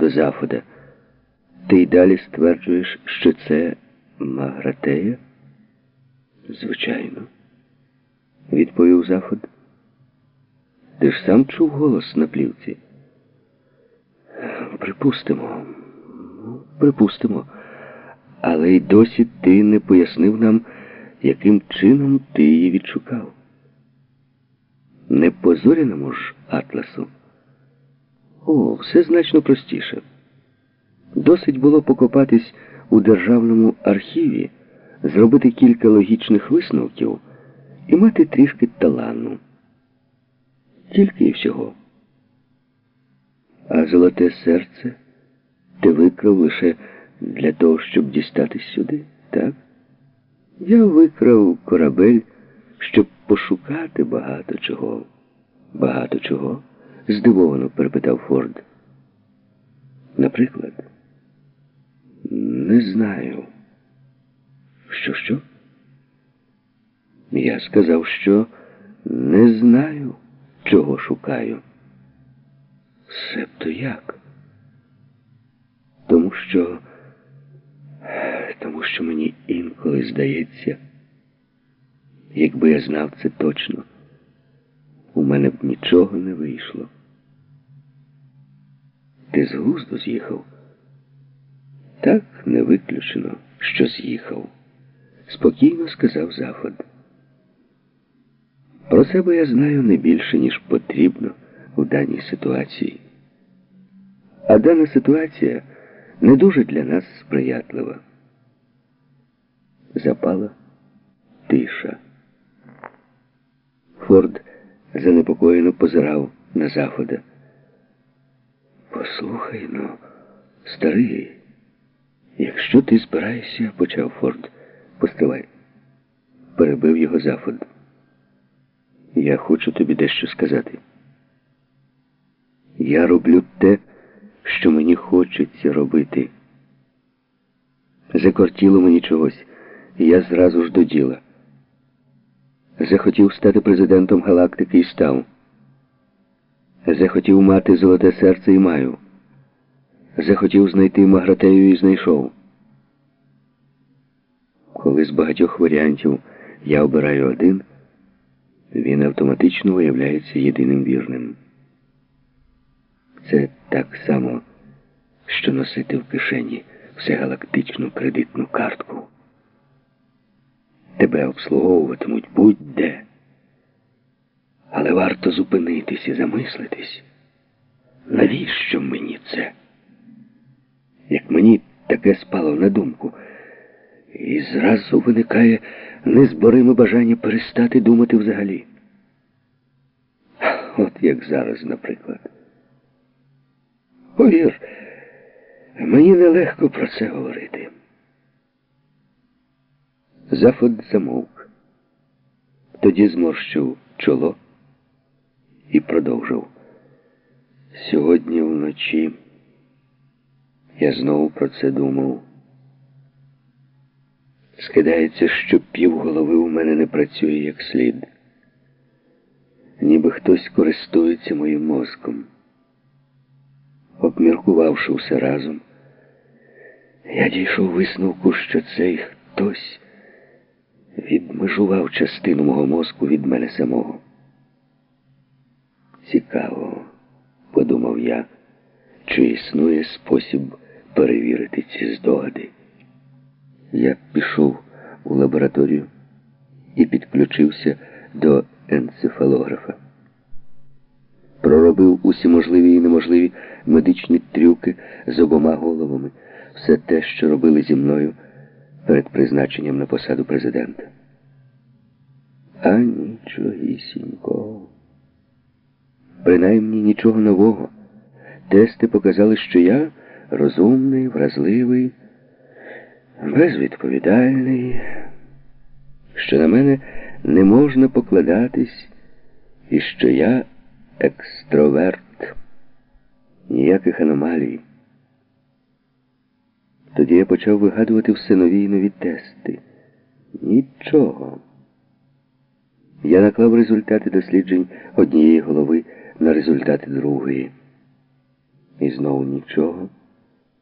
до Захода. Ти й далі стверджуєш, що це Магратея? Звичайно, відповів Заход. Ти ж сам чув голос на плівці. Припустимо, Ну, припустимо. Але й досі ти не пояснив нам, яким чином ти її відшукав. Не по зоряному ж атласу. О, все значно простіше. Досить було покопатись у державному архіві, зробити кілька логічних висновків і мати трішки талану. Тільки і всього. А золоте серце ти викрав лише для того, щоб дістатись сюди, так? Я викрав корабель, щоб пошукати багато чого. Багато чого? Здивовано перепитав Форд. Наприклад, не знаю. Що, що? Я сказав, що не знаю, чого шукаю. Себто як? Тому що. Тому що мені інколи здається, якби я знав це точно, у мене б нічого не вийшло. Ти з глузду з'їхав? Так не виключено, що з'їхав, спокійно сказав Заход. Про себе я знаю не більше, ніж потрібно у даній ситуації. А дана ситуація не дуже для нас сприятлива. Запала тиша. Форд занепокоєно позирав на захода. Послухай ну, старий, якщо ти збираєшся, почав Форд, постривай. Перебив його заход. Я хочу тобі дещо сказати. Я роблю те, що мені хочеться робити. Закортіло мені чогось, і я зразу ж до діла. Захотів стати президентом галактики і став. Захотів мати золоте серце і маю. Захотів знайти Магратею і знайшов. Коли з багатьох варіантів я обираю один, він автоматично виявляється єдиним вірним. Це так само, що носити в кишені всегалактичну кредитну картку. Тебе обслуговуватимуть будь-де. Але варто зупинитись і замислитись, навіщо мені це? Як мені таке спало на думку, і зразу виникає незбориме бажання перестати думати взагалі. От як зараз, наприклад. Повір, мені нелегко про це говорити. Зафод замовк, тоді зморщив чоло і продовжив. Сьогодні вночі я знову про це думав. Скидається, що півголови у мене не працює як слід. Ніби хтось користується моїм мозком. Обміркувавши все разом, я дійшов висновку, що цей хтось відмежував частину мого мозку від мене самого. Цікаво, подумав я, чи існує спосіб перевірити ці здогади. Я пішов у лабораторію і підключився до енцефалографа. Проробив усі можливі і неможливі медичні трюки з обома головами, все те, що робили зі мною перед призначенням на посаду президента. А нічогісінького. Принаймні нічого нового. Тести показали, що я розумний, вразливий, безвідповідальний, що на мене не можна покладатись і що я екстроверт, ніяких аномалій. Тоді я почав вигадувати все нові і нові тести. Нічого. Я наклав результати досліджень однієї голови на результати другої. І знову нічого.